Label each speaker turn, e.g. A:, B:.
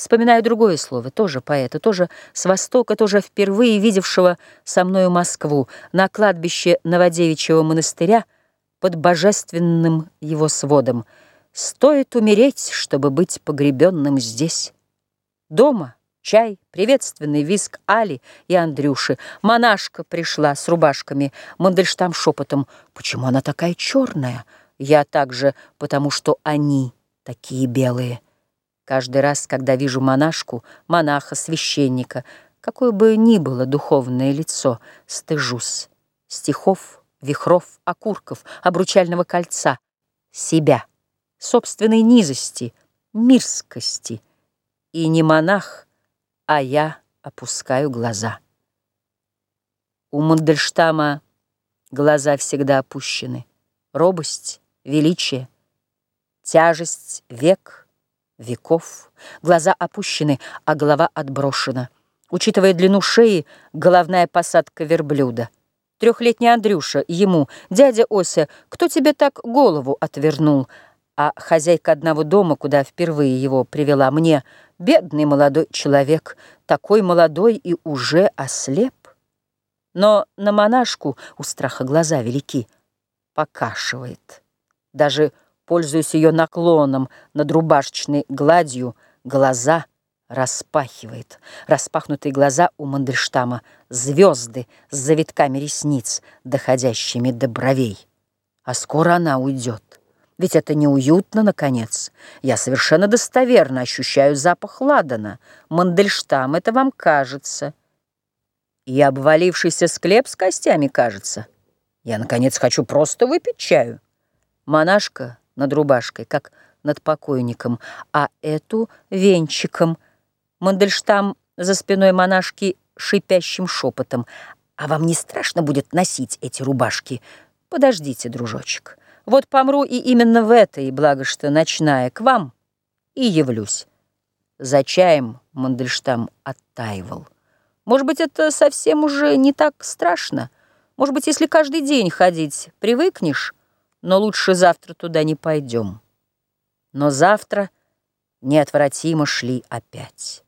A: Вспоминаю другое слово, тоже поэта, тоже с Востока, тоже впервые видевшего со мною Москву на кладбище Новодевичьего монастыря под божественным его сводом. Стоит умереть, чтобы быть погребенным здесь. Дома чай, приветственный виск Али и Андрюши. Монашка пришла с рубашками, Мандельштам шепотом. Почему она такая черная? Я также, потому что они такие белые. Каждый раз, когда вижу монашку, монаха, священника, какое бы ни было духовное лицо, стыжусь. Стихов, вихров, окурков, обручального кольца, себя, собственной низости, мирскости. И не монах, а я опускаю глаза. У Мандельштама глаза всегда опущены. Робость, величие, тяжесть век — веков. Глаза опущены, а голова отброшена. Учитывая длину шеи, головная посадка верблюда. Трехлетний Андрюша, ему, дядя Ося, кто тебе так голову отвернул? А хозяйка одного дома, куда впервые его привела мне, бедный молодой человек, такой молодой и уже ослеп. Но на монашку у страха глаза велики, покашивает. Даже пользуясь ее наклоном над рубашечной гладью, глаза распахивает. Распахнутые глаза у Мандельштама — звезды с завитками ресниц, доходящими до бровей. А скоро она уйдет. Ведь это неуютно, наконец. Я совершенно достоверно ощущаю запах ладана. Мандельштам, это вам кажется. И обвалившийся склеп с костями кажется. Я, наконец, хочу просто выпить чаю. Монашка над рубашкой, как над покойником, а эту — венчиком. Мандельштам за спиной монашки шипящим шепотом. «А вам не страшно будет носить эти рубашки? Подождите, дружочек. Вот помру и именно в этой, благо что ночная, к вам и явлюсь». За чаем Мандельштам оттаивал. Может быть, это совсем уже не так страшно? Может быть, если каждый день ходить, привыкнешь? Но лучше завтра туда не пойдем. Но завтра неотвратимо шли опять.